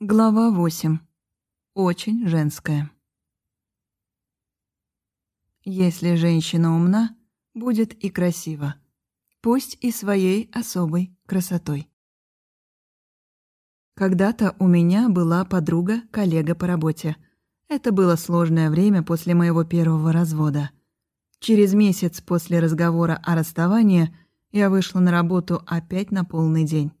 Глава 8. Очень женская. Если женщина умна, будет и красива, пусть и своей особой красотой. Когда-то у меня была подруга, коллега по работе. Это было сложное время после моего первого развода. Через месяц после разговора о расставании я вышла на работу опять на полный день.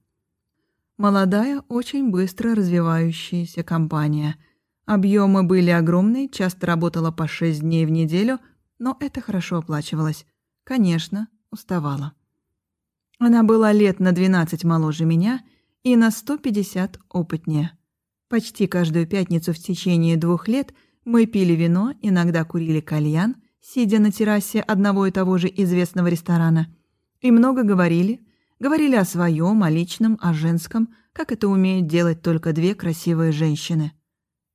Молодая, очень быстро развивающаяся компания. Объемы были огромные, часто работала по 6 дней в неделю, но это хорошо оплачивалось. Конечно, уставала. Она была лет на 12 моложе меня и на 150 опытнее. Почти каждую пятницу в течение двух лет мы пили вино, иногда курили кальян, сидя на террасе одного и того же известного ресторана, и много говорили, Говорили о своем, о личном, о женском, как это умеют делать только две красивые женщины.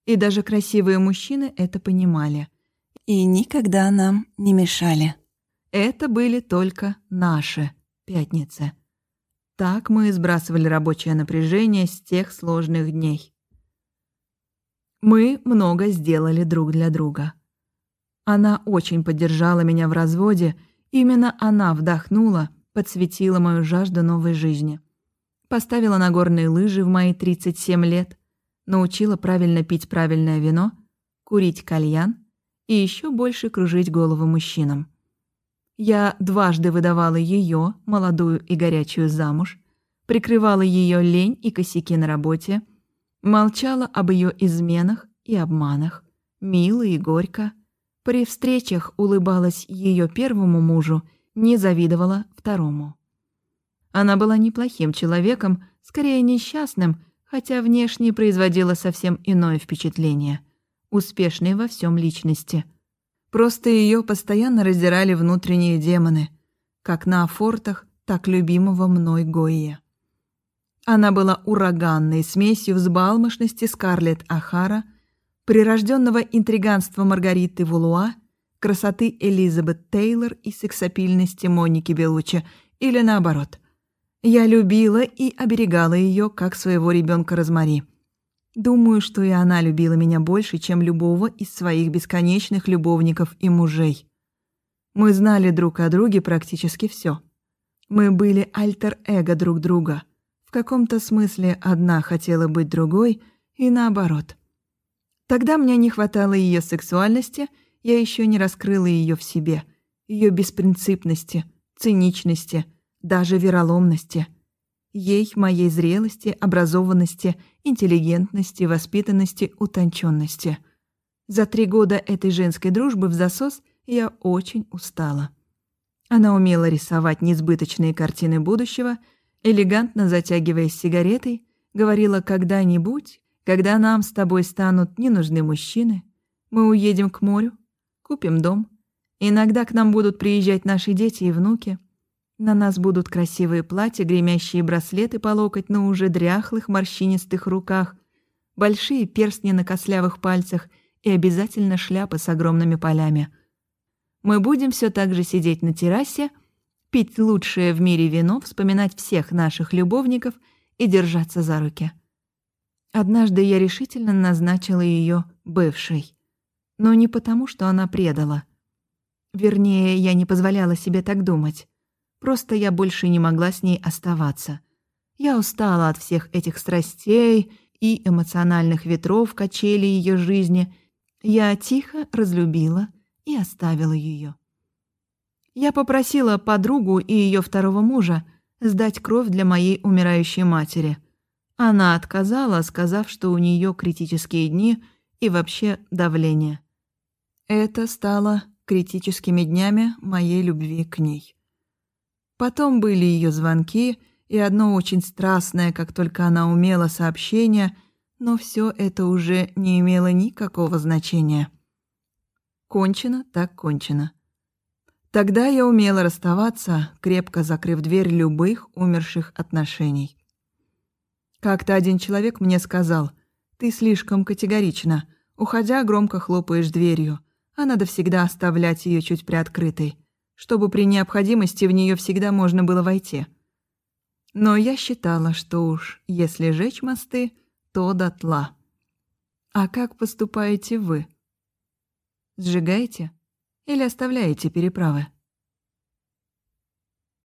И даже красивые мужчины это понимали. И никогда нам не мешали. Это были только наши пятницы. Так мы сбрасывали рабочее напряжение с тех сложных дней. Мы много сделали друг для друга. Она очень поддержала меня в разводе, именно она вдохнула — подсветила мою жажду новой жизни. Поставила на горные лыжи в мои 37 лет, научила правильно пить правильное вино, курить кальян и еще больше кружить голову мужчинам. Я дважды выдавала ее, молодую и горячую, замуж, прикрывала ее лень и косяки на работе, молчала об ее изменах и обманах, мило и горько. При встречах улыбалась ее первому мужу не завидовала второму. Она была неплохим человеком, скорее несчастным, хотя внешне производила совсем иное впечатление. Успешной во всем личности. Просто ее постоянно раздирали внутренние демоны, как на фортах, так любимого мной Гоия. Она была ураганной смесью взбалмошности Скарлетт Ахара, прирожденного интриганства Маргариты Вулуа красоты Элизабет Тейлор и сексапильности Моники Белуччи, или наоборот. Я любила и оберегала ее, как своего ребенка Розмари. Думаю, что и она любила меня больше, чем любого из своих бесконечных любовников и мужей. Мы знали друг о друге практически все. Мы были альтер-эго друг друга. В каком-то смысле одна хотела быть другой, и наоборот. Тогда мне не хватало ее сексуальности — я еще не раскрыла ее в себе, ее беспринципности, циничности, даже вероломности. Ей моей зрелости, образованности, интеллигентности, воспитанности, утонченности. За три года этой женской дружбы в засос я очень устала. Она умела рисовать несбыточные картины будущего, элегантно затягиваясь сигаретой, говорила «когда-нибудь, когда нам с тобой станут не нужны мужчины, мы уедем к морю, Купим дом. Иногда к нам будут приезжать наши дети и внуки. На нас будут красивые платья, гремящие браслеты по локоть на уже дряхлых морщинистых руках, большие перстни на кослявых пальцах и обязательно шляпы с огромными полями. Мы будем все так же сидеть на террасе, пить лучшее в мире вино, вспоминать всех наших любовников и держаться за руки. Однажды я решительно назначила ее бывшей но не потому, что она предала. Вернее, я не позволяла себе так думать. Просто я больше не могла с ней оставаться. Я устала от всех этих страстей и эмоциональных ветров качели ее жизни. Я тихо разлюбила и оставила ее. Я попросила подругу и ее второго мужа сдать кровь для моей умирающей матери. Она отказала, сказав, что у нее критические дни и вообще давление. Это стало критическими днями моей любви к ней. Потом были ее звонки и одно очень страстное, как только она умела, сообщение, но все это уже не имело никакого значения. Кончено так кончено. Тогда я умела расставаться, крепко закрыв дверь любых умерших отношений. Как-то один человек мне сказал, «Ты слишком категорична, уходя, громко хлопаешь дверью» а надо всегда оставлять ее чуть приоткрытой, чтобы при необходимости в нее всегда можно было войти. Но я считала, что уж если жечь мосты, то дотла. А как поступаете вы? Сжигаете или оставляете переправы?